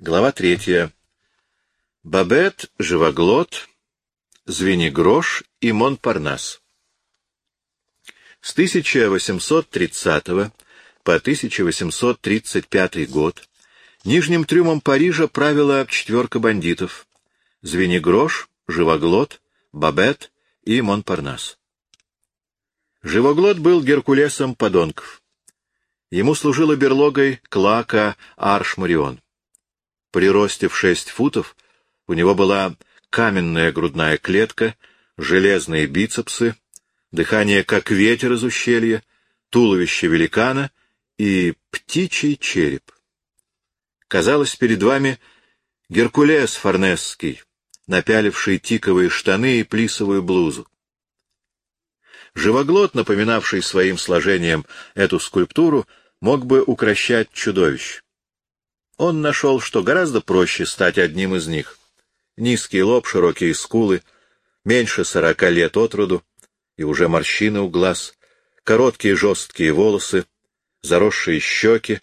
Глава третья. Бабет, Живоглот, Звенигрош и Монпарнас. С 1830 по 1835 год нижним трюмом Парижа правила четверка бандитов — Звенигрош, Живоглот, Бабет и Монпарнас. Живоглот был Геркулесом подонков. Ему служила берлогой Клака Аршмарион. При росте в шесть футов у него была каменная грудная клетка, железные бицепсы, дыхание как ветер из ущелья, туловище великана и птичий череп. Казалось, перед вами Геркулес Форнесский, напяливший тиковые штаны и плисовую блузу. Живоглот, напоминавший своим сложением эту скульптуру, мог бы укращать чудовищ. Он нашел, что гораздо проще стать одним из них. Низкий лоб, широкие скулы, меньше сорока лет от роду, и уже морщины у глаз, короткие жесткие волосы, заросшие щеки,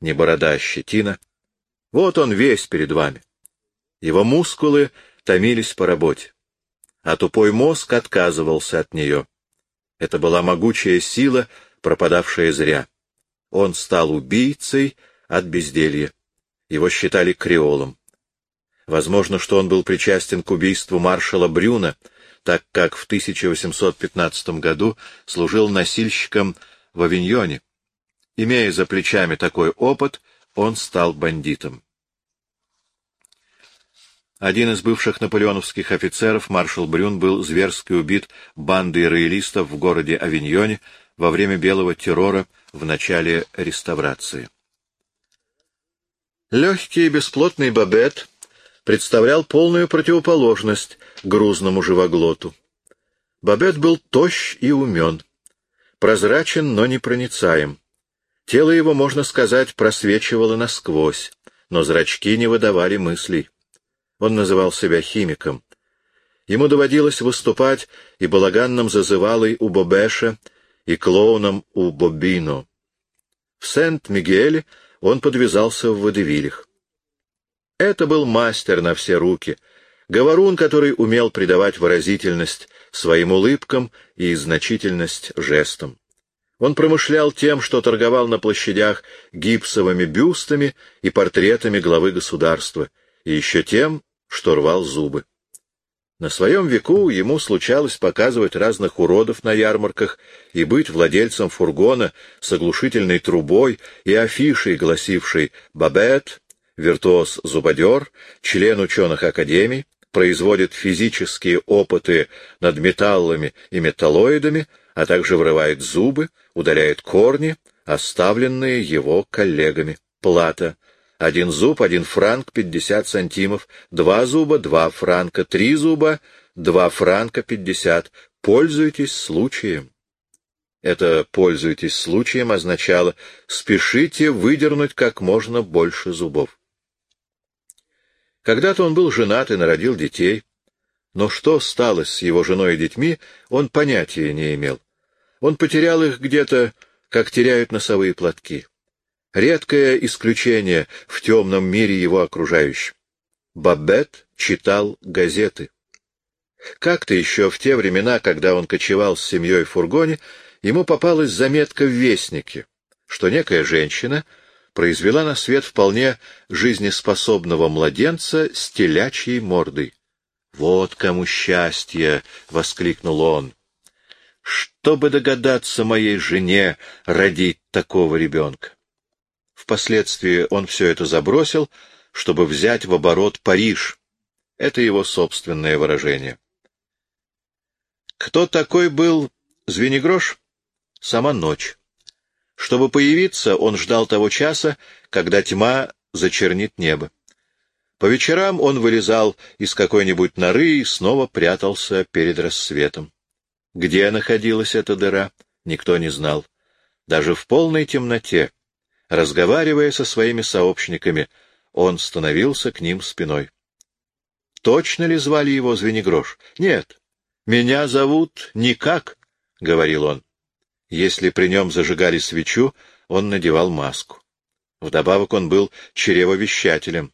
не борода, а щетина. Вот он весь перед вами. Его мускулы томились по работе, а тупой мозг отказывался от нее. Это была могучая сила, пропадавшая зря. Он стал убийцей от безделья. Его считали креолом. Возможно, что он был причастен к убийству маршала Брюна, так как в 1815 году служил носильщиком в Авиньоне. Имея за плечами такой опыт, он стал бандитом. Один из бывших наполеоновских офицеров, маршал Брюн, был зверски убит бандой роялистов в городе Авиньоне во время белого террора в начале реставрации. Легкий и бесплотный Бабет представлял полную противоположность грузному живоглоту. Бабет был тощ и умен, прозрачен, но непроницаем. Тело его, можно сказать, просвечивало насквозь, но зрачки не выдавали мыслей. Он называл себя химиком. Ему доводилось выступать и балаганным зазывалой у Бобеша, и клоуном у Бобино. В Сент-Мигеле он подвязался в водевилях. Это был мастер на все руки, говорун, который умел придавать выразительность своим улыбкам и значительность жестам. Он промышлял тем, что торговал на площадях гипсовыми бюстами и портретами главы государства, и еще тем, что рвал зубы. На своем веку ему случалось показывать разных уродов на ярмарках и быть владельцем фургона с оглушительной трубой и афишей, гласившей «Бабет», «Виртуоз-зубодер», член ученых академий, производит физические опыты над металлами и металлоидами, а также вырывает зубы, удаляет корни, оставленные его коллегами. Плата один зуб — один франк пятьдесят сантимов, два зуба — два франка, три зуба — два франка пятьдесят. Пользуйтесь случаем. Это «пользуйтесь случаем» означало «спешите выдернуть как можно больше зубов». Когда-то он был женат и народил детей, но что стало с его женой и детьми, он понятия не имел. Он потерял их где-то, как теряют носовые платки. Редкое исключение в темном мире его окружающем. Бабет читал газеты. Как-то еще в те времена, когда он кочевал с семьей в фургоне, ему попалась заметка в Вестнике, что некая женщина произвела на свет вполне жизнеспособного младенца с телячьей мордой. «Вот кому счастье!» — воскликнул он. «Чтобы догадаться моей жене родить такого ребенка!» Впоследствии он все это забросил, чтобы взять в оборот Париж. Это его собственное выражение. Кто такой был Звенигрош? Сама ночь. Чтобы появиться, он ждал того часа, когда тьма зачернит небо. По вечерам он вылезал из какой-нибудь норы и снова прятался перед рассветом. Где находилась эта дыра, никто не знал. Даже в полной темноте Разговаривая со своими сообщниками, он становился к ним спиной. Точно ли звали его Звенигрош? Нет. Меня зовут никак, — говорил он. Если при нем зажигали свечу, он надевал маску. Вдобавок он был чревовещателем.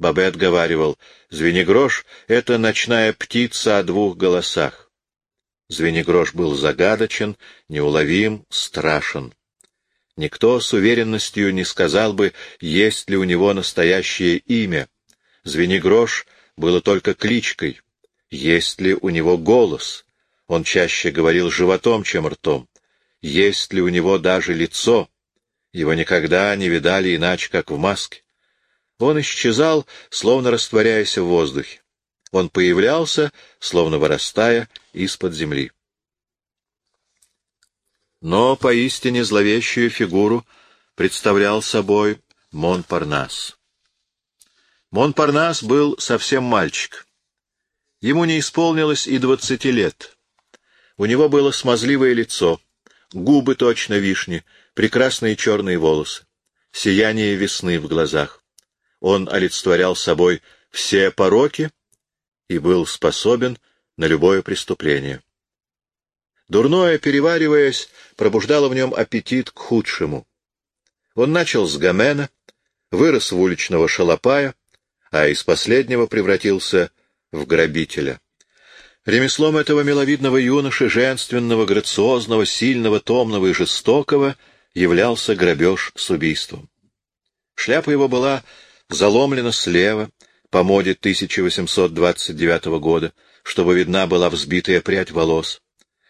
Бабет говаривал, Звенигрош — это ночная птица о двух голосах. Звенигрош был загадочен, неуловим, страшен. Никто с уверенностью не сказал бы, есть ли у него настоящее имя. Звенигрош было только кличкой. Есть ли у него голос? Он чаще говорил животом, чем ртом. Есть ли у него даже лицо? Его никогда не видали иначе, как в маске. Он исчезал, словно растворяясь в воздухе. Он появлялся, словно вырастая из-под земли. Но поистине зловещую фигуру представлял собой Монпарнас. Монпарнас был совсем мальчик. Ему не исполнилось и двадцати лет. У него было смазливое лицо, губы точно вишни, прекрасные черные волосы, сияние весны в глазах. Он олицетворял собой все пороки и был способен на любое преступление. Дурное, перевариваясь, пробуждало в нем аппетит к худшему. Он начал с Гомена, вырос в уличного шалопая, а из последнего превратился в грабителя. Ремеслом этого миловидного юноши, женственного, грациозного, сильного, томного и жестокого, являлся грабеж с убийством. Шляпа его была заломлена слева, по моде 1829 года, чтобы видна была взбитая прядь волос.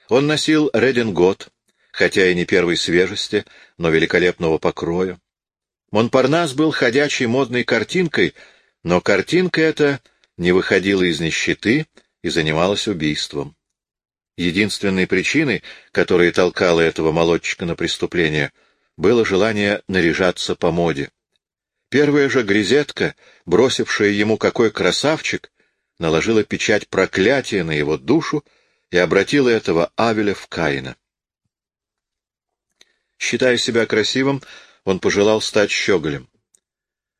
Он носил редингот, хотя и не первой свежести, но великолепного покроя. Монпарнас был ходячей модной картинкой, но картинка эта не выходила из нищеты и занималась убийством. Единственной причиной, которая толкала этого молодчика на преступление, было желание наряжаться по моде. Первая же грезетка, бросившая ему какой красавчик, наложила печать проклятия на его душу и обратила этого Авеля в Каина. Считая себя красивым, он пожелал стать щеголем.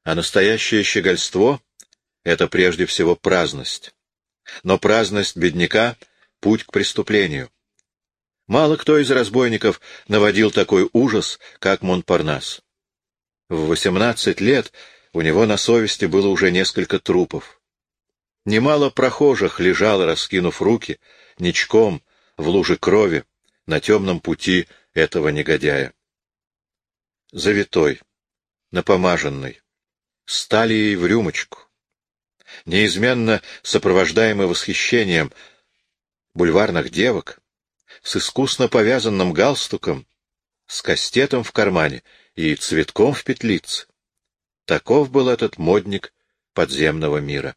А настоящее щегольство — это прежде всего праздность. Но праздность бедняка — путь к преступлению. Мало кто из разбойников наводил такой ужас, как Монпарнас. В восемнадцать лет у него на совести было уже несколько трупов. Немало прохожих лежало, раскинув руки, ничком, в луже крови, на темном пути этого негодяя. Завитой, напомаженный, стали ей в рюмочку. Неизменно сопровождаемый восхищением бульварных девок, с искусно повязанным галстуком, с кастетом в кармане и цветком в петлице. Таков был этот модник подземного мира.